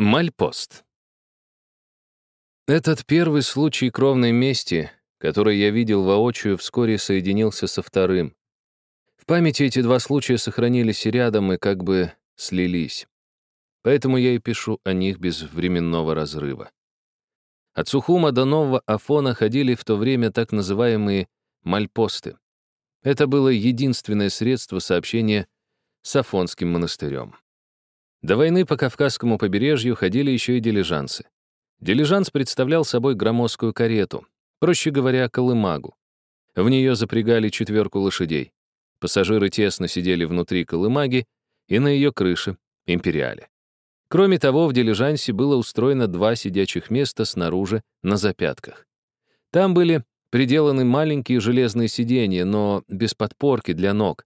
Мальпост. Этот первый случай кровной мести, который я видел воочию, вскоре соединился со вторым. В памяти эти два случая сохранились рядом и как бы слились. Поэтому я и пишу о них без временного разрыва. От Сухума до Нового Афона ходили в то время так называемые мальпосты. Это было единственное средство сообщения с Афонским монастырем. До войны по Кавказскому побережью ходили еще и дилижансы. Дилижанс представлял собой громоздкую карету, проще говоря, колымагу. В нее запрягали четверку лошадей. Пассажиры тесно сидели внутри колымаги и на ее крыше — империале. Кроме того, в дилижансе было устроено два сидячих места снаружи, на запятках. Там были приделаны маленькие железные сиденья, но без подпорки для ног,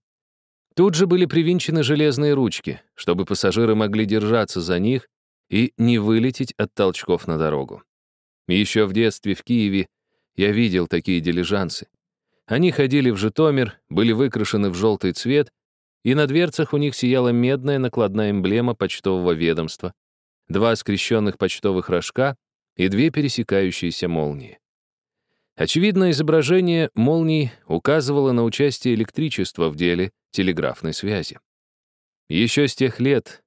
Тут же были привинчены железные ручки, чтобы пассажиры могли держаться за них и не вылететь от толчков на дорогу. Еще в детстве в Киеве я видел такие дилижансы. Они ходили в Житомир, были выкрашены в желтый цвет, и на дверцах у них сияла медная накладная эмблема почтового ведомства, два скрещенных почтовых рожка и две пересекающиеся молнии. Очевидно, изображение молний указывало на участие электричества в деле телеграфной связи. Еще с тех лет,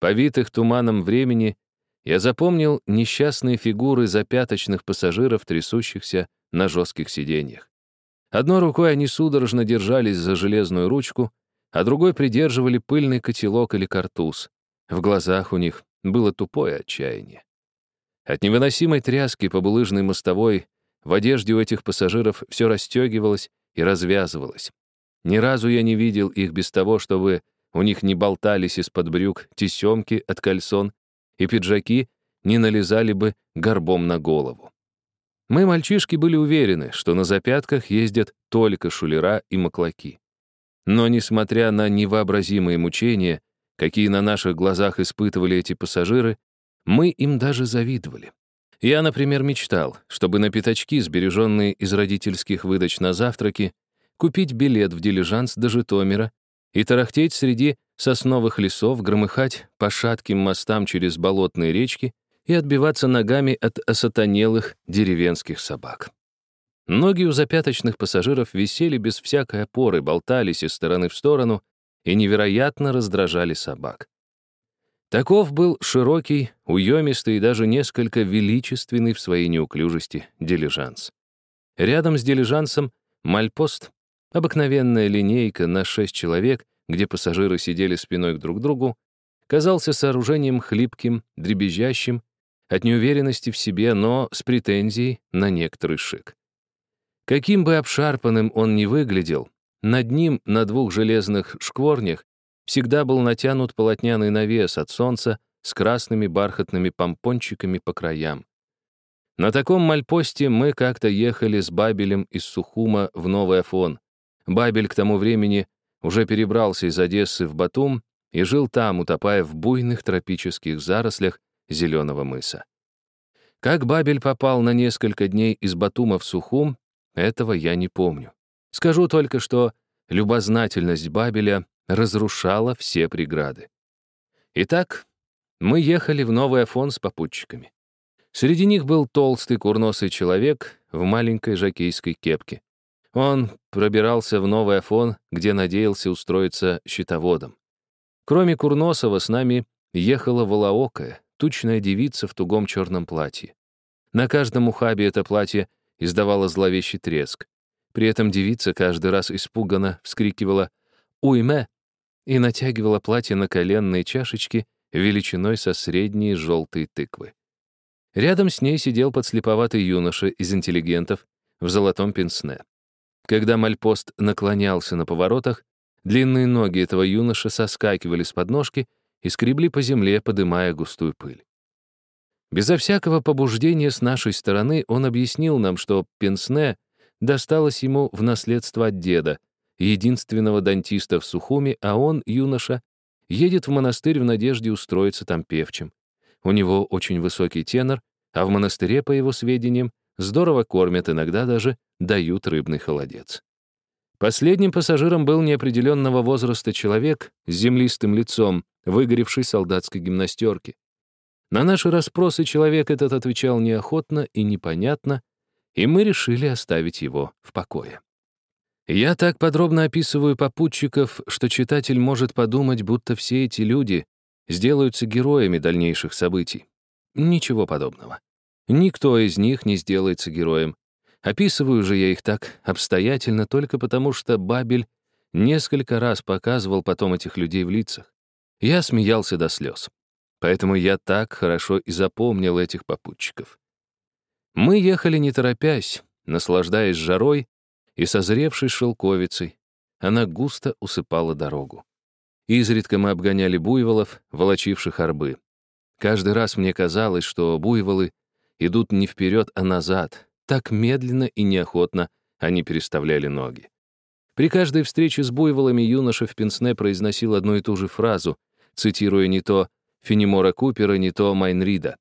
повитых туманом времени, я запомнил несчастные фигуры запяточных пассажиров, трясущихся на жестких сиденьях. Одной рукой они судорожно держались за железную ручку, а другой придерживали пыльный котелок или картуз. В глазах у них было тупое отчаяние. От невыносимой тряски по булыжной мостовой в одежде у этих пассажиров все расстегивалось и развязывалось. Ни разу я не видел их без того, чтобы у них не болтались из-под брюк тесемки от кальсон, и пиджаки не налезали бы горбом на голову. Мы, мальчишки, были уверены, что на запятках ездят только шулера и маклаки. Но, несмотря на невообразимые мучения, какие на наших глазах испытывали эти пассажиры, мы им даже завидовали. Я, например, мечтал, чтобы на пятачки, сбереженные из родительских выдач на завтраки, купить билет в дилижанс до Житомира и тарахтеть среди сосновых лесов, громыхать по шатким мостам через болотные речки и отбиваться ногами от осатанелых деревенских собак. Ноги у запяточных пассажиров висели без всякой опоры, болтались из стороны в сторону и невероятно раздражали собак. Таков был широкий, уемистый и даже несколько величественный в своей неуклюжести дилижанс. Рядом с дилижансом мальпост, обыкновенная линейка на шесть человек, где пассажиры сидели спиной друг к другу, казался сооружением хлипким, дребезжащим, от неуверенности в себе, но с претензией на некоторый шик. Каким бы обшарпанным он ни выглядел, над ним на двух железных шкворнях всегда был натянут полотняный навес от солнца с красными бархатными помпончиками по краям. На таком мальпосте мы как-то ехали с Бабелем из Сухума в Новый Афон. Бабель к тому времени уже перебрался из Одессы в Батум и жил там, утопая в буйных тропических зарослях зеленого мыса. Как Бабель попал на несколько дней из Батума в Сухум, этого я не помню. Скажу только, что любознательность Бабеля разрушала все преграды. Итак, мы ехали в Новый Афон с попутчиками. Среди них был толстый курносый человек в маленькой жакейской кепке. Он пробирался в Новый Афон, где надеялся устроиться щитоводом. Кроме Курносова с нами ехала волоокая, тучная девица в тугом черном платье. На каждом ухабе это платье издавало зловещий треск. При этом девица каждый раз испуганно вскрикивала «Уйме!» И натягивала платье на коленные чашечки величиной со средние желтые тыквы. Рядом с ней сидел подслеповатый юноша из интеллигентов в золотом пенсне. Когда мальпост наклонялся на поворотах, длинные ноги этого юноши соскакивали с подножки и скребли по земле, подымая густую пыль. Безо всякого побуждения с нашей стороны он объяснил нам, что пенсне досталось ему в наследство от деда, единственного дантиста в Сухуми, а он, юноша, едет в монастырь в надежде устроиться там певчим. У него очень высокий тенор, а в монастыре, по его сведениям, здорово кормят, иногда даже дают рыбный холодец. Последним пассажиром был неопределенного возраста человек с землистым лицом, выгоревший солдатской гимнастерки. На наши расспросы человек этот отвечал неохотно и непонятно, и мы решили оставить его в покое. Я так подробно описываю попутчиков, что читатель может подумать, будто все эти люди сделаются героями дальнейших событий. Ничего подобного. Никто из них не сделается героем. Описываю же я их так обстоятельно только потому, что Бабель несколько раз показывал потом этих людей в лицах. Я смеялся до слез. Поэтому я так хорошо и запомнил этих попутчиков. Мы ехали не торопясь, наслаждаясь жарой и созревшей шелковицей, она густо усыпала дорогу. Изредка мы обгоняли буйволов, волочивших арбы. Каждый раз мне казалось, что буйволы идут не вперед, а назад. Так медленно и неохотно они переставляли ноги. При каждой встрече с буйволами юноша в пенсне произносил одну и ту же фразу, цитируя не то Фенемора Купера, не то Майнрида.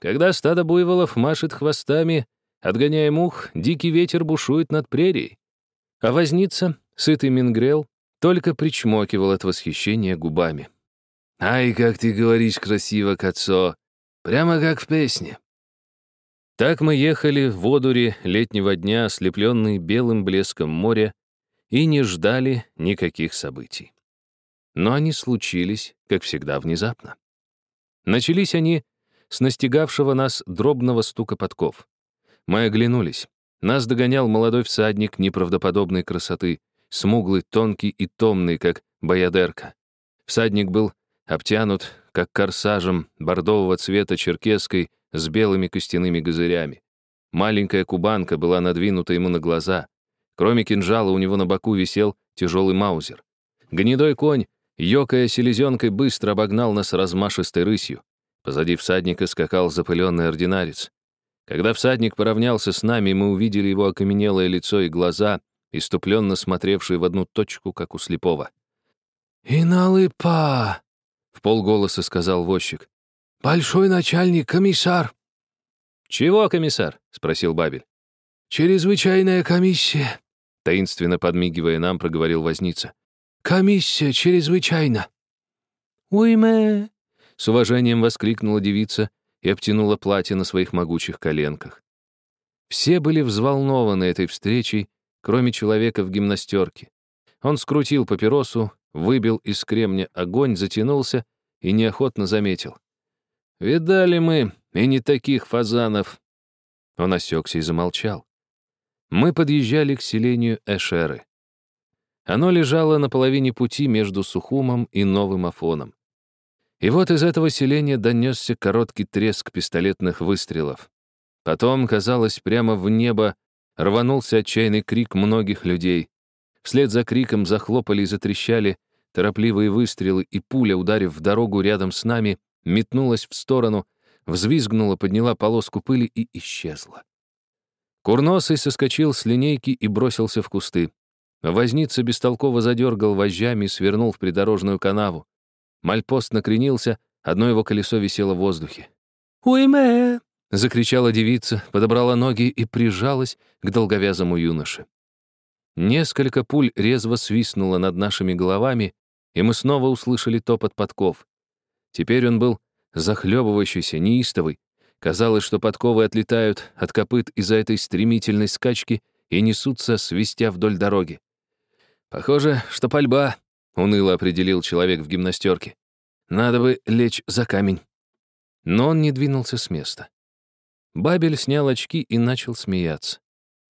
«Когда стадо буйволов машет хвостами, Отгоняя мух, дикий ветер бушует над прерией. А возница, сытый мингрел, только причмокивал от восхищения губами. «Ай, как ты говоришь красиво, Кацо! Прямо как в песне!» Так мы ехали в водуре летнего дня, ослепленные белым блеском моря, и не ждали никаких событий. Но они случились, как всегда, внезапно. Начались они с настигавшего нас дробного стука подков. Мы оглянулись. Нас догонял молодой всадник неправдоподобной красоты, смуглый, тонкий и томный, как боядерка. Всадник был обтянут, как корсажем, бордового цвета черкесской с белыми костяными газырями. Маленькая кубанка была надвинута ему на глаза. Кроме кинжала у него на боку висел тяжелый маузер. Гнедой конь, ёкая селезенкой, быстро обогнал нас размашистой рысью. Позади всадника скакал запыленный ординарец. Когда всадник поравнялся с нами, мы увидели его окаменелое лицо и глаза, иступленно смотревшие в одну точку, как у слепого. «Иналыпа!» — в полголоса сказал возчик. «Большой начальник, комиссар!» «Чего, комиссар?» — спросил Бабель. «Чрезвычайная комиссия», — таинственно подмигивая нам, проговорил возница. «Комиссия чрезвычайно». «Уйме!» — с уважением воскликнула девица и обтянула платье на своих могучих коленках. Все были взволнованы этой встречей, кроме человека в гимнастерке. Он скрутил папиросу, выбил из кремня огонь, затянулся и неохотно заметил. «Видали мы, и не таких фазанов!» Он осекся и замолчал. Мы подъезжали к селению Эшеры. Оно лежало на половине пути между Сухумом и Новым Афоном. И вот из этого селения донесся короткий треск пистолетных выстрелов. Потом, казалось, прямо в небо рванулся отчаянный крик многих людей. Вслед за криком захлопали и затрещали торопливые выстрелы, и пуля, ударив в дорогу рядом с нами, метнулась в сторону, взвизгнула, подняла полоску пыли и исчезла. Курносый соскочил с линейки и бросился в кусты. Возница бестолково задергал вожжами и свернул в придорожную канаву. Мальпост накренился, одно его колесо висело в воздухе. «Уйме!» — закричала девица, подобрала ноги и прижалась к долговязому юноше. Несколько пуль резво свистнуло над нашими головами, и мы снова услышали топот подков. Теперь он был захлебывающийся, неистовый. Казалось, что подковы отлетают от копыт из-за этой стремительной скачки и несутся, свистя вдоль дороги. «Похоже, что пальба», уныло определил человек в гимнастерке. Надо бы лечь за камень. Но он не двинулся с места. Бабель снял очки и начал смеяться.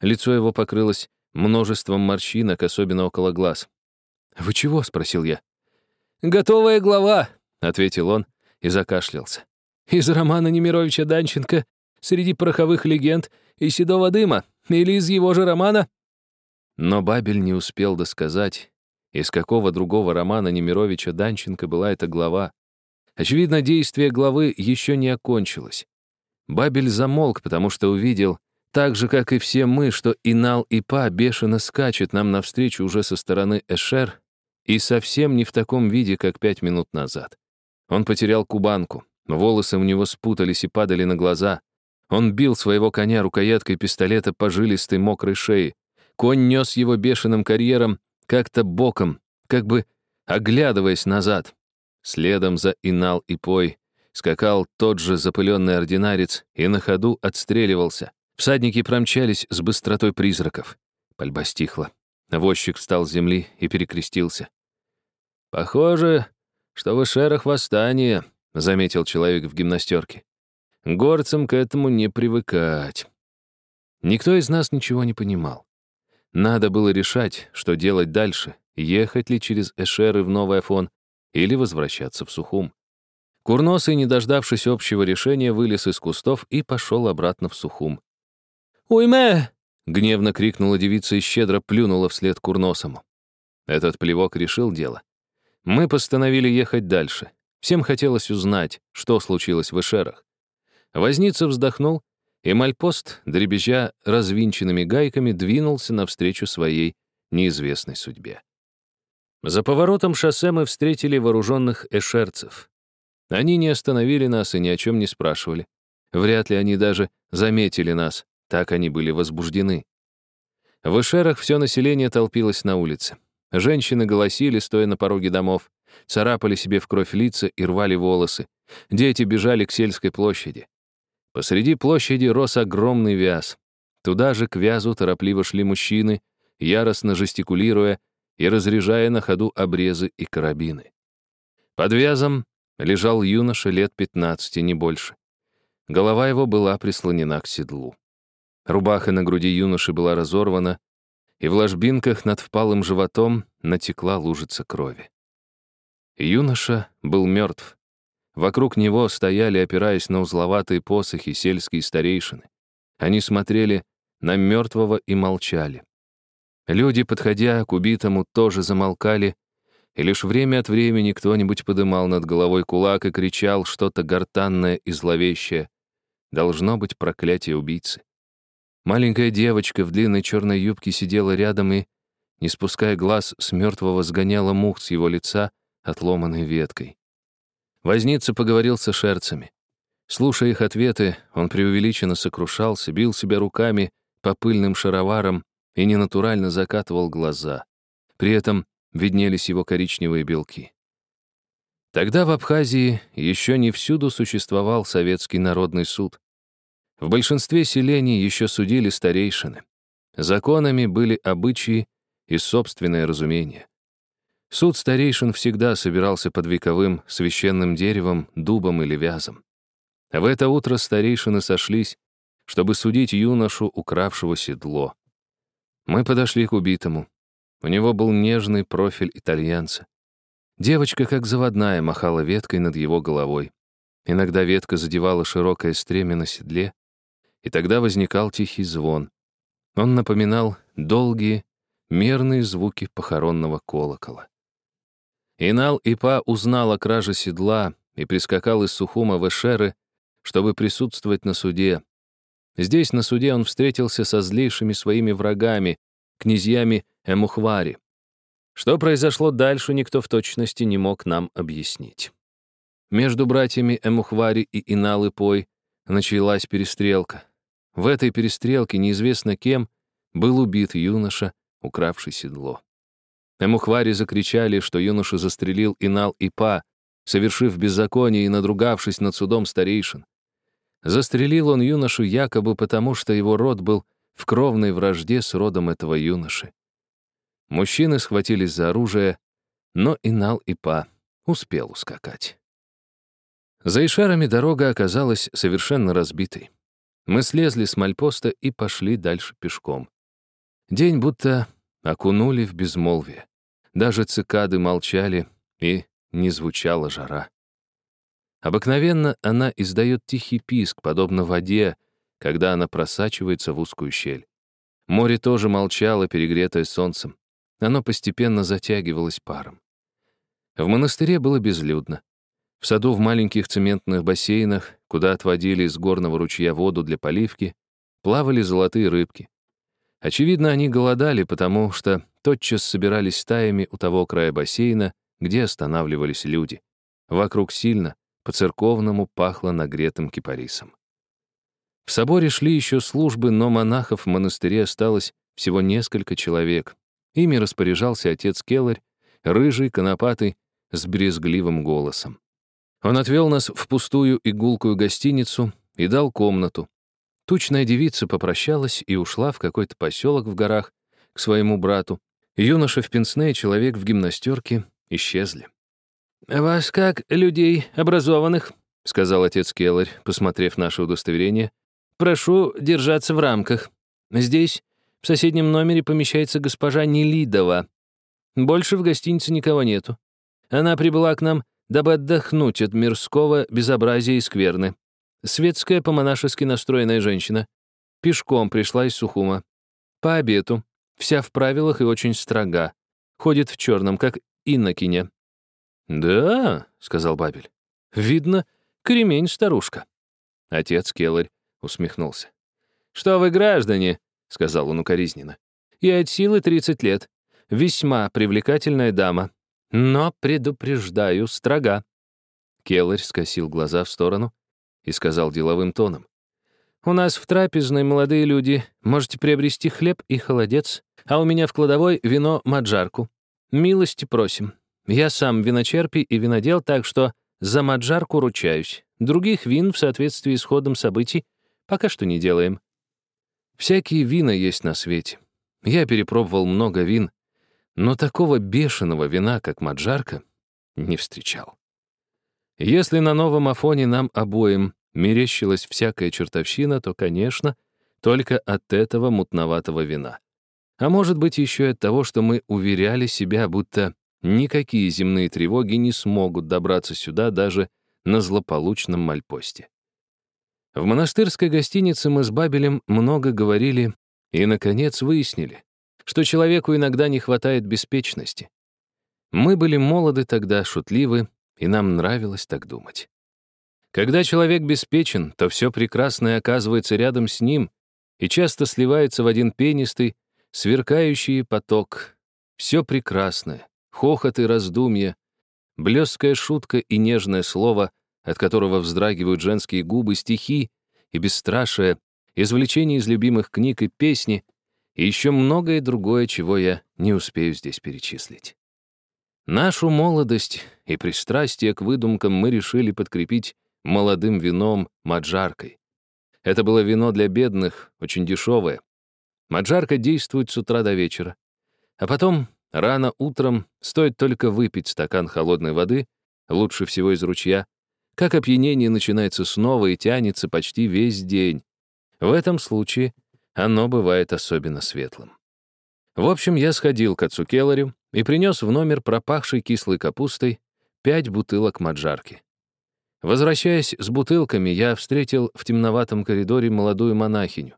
Лицо его покрылось множеством морщинок, особенно около глаз. «Вы чего?» — спросил я. «Готовая глава», — ответил он и закашлялся. «Из романа Немировича Данченко «Среди пороховых легенд» и «Седого дыма» или из его же романа?» Но Бабель не успел досказать, из какого другого романа Немировича Данченко была эта глава? Очевидно, действие главы еще не окончилось. Бабель замолк, потому что увидел, так же, как и все мы, что Инал и Па бешено скачет нам навстречу уже со стороны Эшер и совсем не в таком виде, как пять минут назад. Он потерял кубанку, волосы у него спутались и падали на глаза. Он бил своего коня рукояткой пистолета по жилистой мокрой шее. Конь нес его бешеным карьером, как-то боком, как бы оглядываясь назад. Следом за Инал и Пой Скакал тот же запыленный ординарец и на ходу отстреливался. Всадники промчались с быстротой призраков. Пальба стихла. Возчик встал с земли и перекрестился. «Похоже, что в эшерах восстание», — заметил человек в гимнастерке. «Горцам к этому не привыкать». Никто из нас ничего не понимал. Надо было решать, что делать дальше, ехать ли через Эшеры в Новый Афон или возвращаться в Сухум. Курносый, не дождавшись общего решения, вылез из кустов и пошел обратно в Сухум. «Уйме!» — гневно крикнула девица и щедро плюнула вслед Курносому. Этот плевок решил дело. Мы постановили ехать дальше. Всем хотелось узнать, что случилось в Эшерах. Возница вздохнул, и мальпост, дребезжа развинченными гайками, двинулся навстречу своей неизвестной судьбе. За поворотом шоссе мы встретили вооруженных эшерцев. Они не остановили нас и ни о чем не спрашивали. Вряд ли они даже заметили нас, так они были возбуждены. В эшерах все население толпилось на улице. Женщины голосили, стоя на пороге домов, царапали себе в кровь лица и рвали волосы. Дети бежали к сельской площади. Посреди площади рос огромный вяз. Туда же к вязу торопливо шли мужчины, яростно жестикулируя и разряжая на ходу обрезы и карабины. Под вязом лежал юноша лет 15, не больше. Голова его была прислонена к седлу. Рубаха на груди юноши была разорвана, и в ложбинках над впалым животом натекла лужица крови. Юноша был мертв. Вокруг него стояли, опираясь на узловатые посохи, сельские старейшины. Они смотрели на мертвого и молчали. Люди, подходя к убитому, тоже замолкали, и лишь время от времени кто-нибудь подымал над головой кулак и кричал что-то гортанное и зловещее. Должно быть проклятие убийцы. Маленькая девочка в длинной черной юбке сидела рядом и, не спуская глаз, с мертвого сгоняла мух с его лица отломанной веткой. Возница поговорил со шерцами. Слушая их ответы, он преувеличенно сокрушался, бил себя руками по пыльным шароварам и ненатурально закатывал глаза. При этом виднелись его коричневые белки. Тогда в Абхазии еще не всюду существовал Советский народный суд. В большинстве селений еще судили старейшины. Законами были обычаи и собственное разумение. Суд старейшин всегда собирался под вековым священным деревом, дубом или вязом. В это утро старейшины сошлись, чтобы судить юношу, укравшего седло. Мы подошли к убитому. У него был нежный профиль итальянца. Девочка, как заводная, махала веткой над его головой. Иногда ветка задевала широкое стремя на седле, и тогда возникал тихий звон. Он напоминал долгие, мерные звуки похоронного колокола. Инал Ипа узнал о краже седла и прискакал из Сухума в Эшеры, чтобы присутствовать на суде, Здесь, на суде, он встретился со злейшими своими врагами, князьями Эмухвари. Что произошло дальше, никто в точности не мог нам объяснить. Между братьями Эмухвари и Иналы-Пой началась перестрелка. В этой перестрелке неизвестно кем был убит юноша, укравший седло. Эмухвари закричали, что юноша застрелил Инал-Ипа, совершив беззаконие и надругавшись над судом старейшин. Застрелил он юношу якобы потому, что его род был в кровной вражде с родом этого юноши. Мужчины схватились за оружие, но Инал Ипа успел ускакать. За Ишарами дорога оказалась совершенно разбитой. Мы слезли с мальпоста и пошли дальше пешком. День будто окунули в безмолвие. Даже цикады молчали, и не звучала жара. Обыкновенно она издает тихий писк, подобно воде, когда она просачивается в узкую щель. Море тоже молчало, перегретое солнцем. Оно постепенно затягивалось паром. В монастыре было безлюдно. В саду в маленьких цементных бассейнах, куда отводили из горного ручья воду для поливки, плавали золотые рыбки. Очевидно, они голодали, потому что тотчас собирались стаями у того края бассейна, где останавливались люди. Вокруг сильно, по-церковному пахло нагретым кипарисом. В соборе шли еще службы, но монахов в монастыре осталось всего несколько человек. Ими распоряжался отец Келларь, рыжий, конопатый, с брезгливым голосом. Он отвел нас в пустую игулкую гостиницу и дал комнату. Тучная девица попрощалась и ушла в какой-то поселок в горах к своему брату. Юноша в пенсне и человек в гимнастерке исчезли. «Вас как, людей образованных?» — сказал отец Келларь, посмотрев наше удостоверение. «Прошу держаться в рамках. Здесь, в соседнем номере, помещается госпожа Нелидова. Больше в гостинице никого нету. Она прибыла к нам, дабы отдохнуть от мирского безобразия и скверны. Светская, по-монашески настроенная женщина. Пешком пришла из Сухума. По обету. Вся в правилах и очень строга. Ходит в черном, как инокиня. «Да», — сказал Бабель. «Видно, кремень старушка». Отец Келларь усмехнулся. «Что вы, граждане?» — сказал он укоризненно. «Я от силы 30 лет. Весьма привлекательная дама. Но, предупреждаю, строга». Келларь скосил глаза в сторону и сказал деловым тоном. «У нас в трапезной молодые люди. Можете приобрести хлеб и холодец, а у меня в кладовой вино маджарку. Милости просим. Я сам виночерпий и винодел, так что за маджарку ручаюсь. Других вин в соответствии с ходом событий пока что не делаем». Всякие вина есть на свете. Я перепробовал много вин, но такого бешеного вина, как маджарка, не встречал. Если на новом Афоне нам обоим мерещилась всякая чертовщина, то, конечно, только от этого мутноватого вина. А может быть, еще и от того, что мы уверяли себя, будто никакие земные тревоги не смогут добраться сюда даже на злополучном мальпосте. В монастырской гостинице мы с Бабелем много говорили и, наконец, выяснили, что человеку иногда не хватает беспечности. Мы были молоды тогда, шутливы, и нам нравилось так думать. Когда человек беспечен, то все прекрасное оказывается рядом с ним и часто сливается в один пенистый, сверкающий поток. Все прекрасное, хохот и раздумья, блеская шутка и нежное слово, от которого вздрагивают женские губы, стихи и бесстрашие, извлечения из любимых книг и песни — и еще многое другое, чего я не успею здесь перечислить. Нашу молодость и пристрастие к выдумкам мы решили подкрепить молодым вином маджаркой. Это было вино для бедных, очень дешевое. Маджарка действует с утра до вечера. А потом, рано утром, стоит только выпить стакан холодной воды, лучше всего из ручья, как опьянение начинается снова и тянется почти весь день. В этом случае — оно бывает особенно светлым. В общем, я сходил к отцу Келларю и принес в номер пропахшей кислой капустой пять бутылок маджарки. Возвращаясь с бутылками, я встретил в темноватом коридоре молодую монахиню.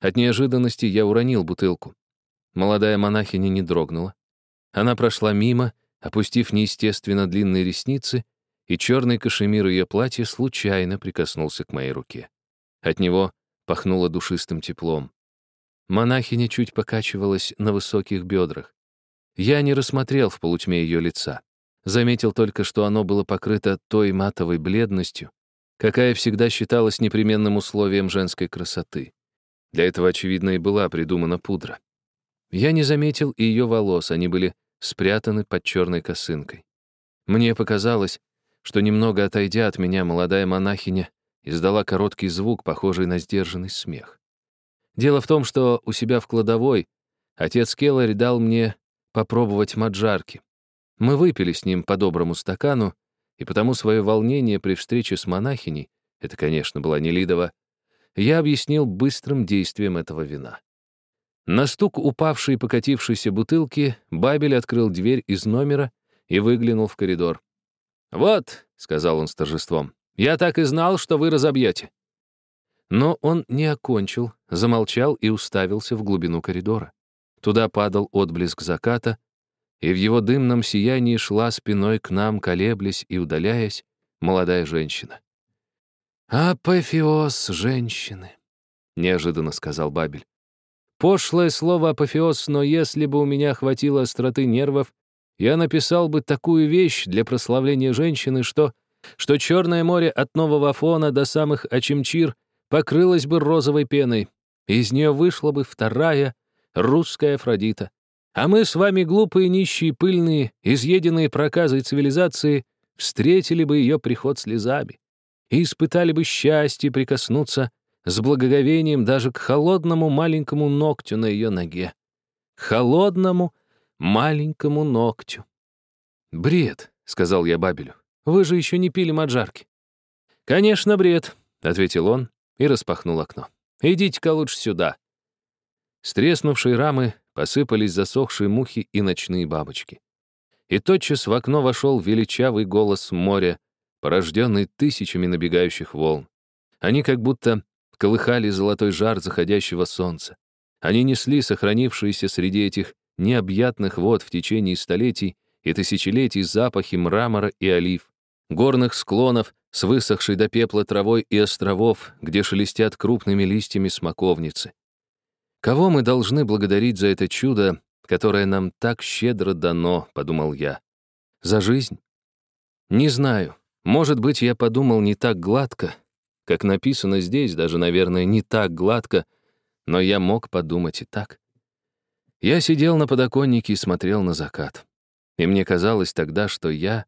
От неожиданности я уронил бутылку. Молодая монахиня не дрогнула. Она прошла мимо, опустив неестественно длинные ресницы, и черный кашемир ее платья случайно прикоснулся к моей руке. От него пахнуло душистым теплом. Монахиня чуть покачивалась на высоких бедрах. Я не рассмотрел в полутьме ее лица. Заметил только, что оно было покрыто той матовой бледностью, какая всегда считалась непременным условием женской красоты. Для этого, очевидно, и была придумана пудра. Я не заметил и ее волос, они были спрятаны под черной косынкой. Мне показалось, что немного отойдя от меня, молодая монахиня издала короткий звук, похожий на сдержанный смех. Дело в том, что у себя в кладовой отец Келлари дал мне попробовать маджарки. Мы выпили с ним по доброму стакану, и потому свое волнение при встрече с монахиней, это, конечно, была не Лидова, я объяснил быстрым действием этого вина. На стук упавшей и покатившейся бутылки Бабель открыл дверь из номера и выглянул в коридор. «Вот», — сказал он с торжеством, — «я так и знал, что вы разобьете». Но он не окончил, замолчал и уставился в глубину коридора. Туда падал отблеск заката, и в его дымном сиянии шла спиной к нам, колеблясь и удаляясь, молодая женщина. «Апофеоз женщины», — неожиданно сказал Бабель. «Пошлое слово апофеоз, но если бы у меня хватило остроты нервов, я написал бы такую вещь для прославления женщины, что, что Черное море от Нового Афона до самых Ачимчир — покрылась бы розовой пеной. Из нее вышла бы вторая русская Афродита. А мы с вами глупые, нищие, пыльные, изъеденные проказой цивилизации, встретили бы ее приход слезами и испытали бы счастье прикоснуться с благоговением даже к холодному маленькому ногтю на ее ноге. К холодному маленькому ногтю. «Бред», — сказал я Бабелю. «Вы же еще не пили маджарки». «Конечно, бред», — ответил он и распахнул окно. «Идите-ка лучше сюда». С треснувшей рамы посыпались засохшие мухи и ночные бабочки. И тотчас в окно вошел величавый голос моря, порожденный тысячами набегающих волн. Они как будто колыхали золотой жар заходящего солнца. Они несли сохранившиеся среди этих необъятных вод в течение столетий и тысячелетий запахи мрамора и олив, горных склонов с высохшей до пепла травой и островов, где шелестят крупными листьями смоковницы. Кого мы должны благодарить за это чудо, которое нам так щедро дано, подумал я. За жизнь? Не знаю. Может быть, я подумал не так гладко, как написано здесь, даже, наверное, не так гладко, но я мог подумать и так. Я сидел на подоконнике и смотрел на закат. И мне казалось тогда, что я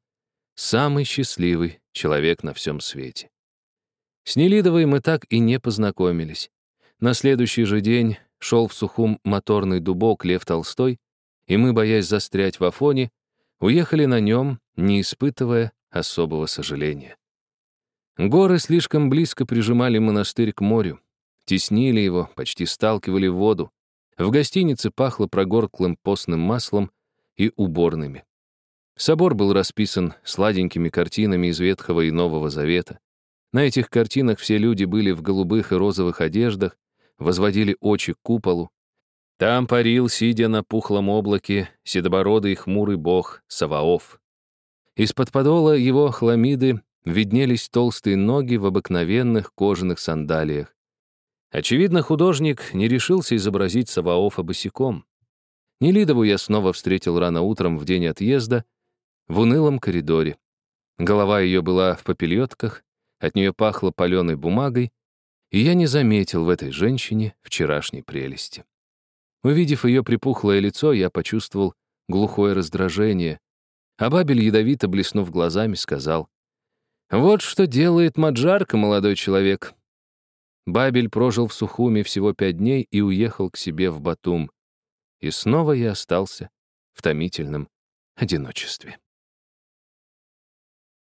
самый счастливый человек на всем свете. С Нелидовой мы так и не познакомились. На следующий же день шел в Сухум моторный дубок Лев Толстой, и мы, боясь застрять в Афоне, уехали на нем, не испытывая особого сожаления. Горы слишком близко прижимали монастырь к морю, теснили его, почти сталкивали в воду. В гостинице пахло прогорклым постным маслом и уборными. Собор был расписан сладенькими картинами из Ветхого и Нового Завета. На этих картинах все люди были в голубых и розовых одеждах, возводили очи к куполу. Там парил, сидя на пухлом облаке, седобородый хмурый бог Саваоф. Из-под подола его хламиды виднелись толстые ноги в обыкновенных кожаных сандалиях. Очевидно, художник не решился изобразить Саваофа босиком. Нелидову я снова встретил рано утром в день отъезда в унылом коридоре. Голова ее была в попельотках, от нее пахло паленой бумагой, и я не заметил в этой женщине вчерашней прелести. Увидев ее припухлое лицо, я почувствовал глухое раздражение, а Бабель, ядовито блеснув глазами, сказал, вот что делает Маджарка, молодой человек. Бабель прожил в Сухуме всего пять дней и уехал к себе в Батум. И снова я остался в томительном одиночестве.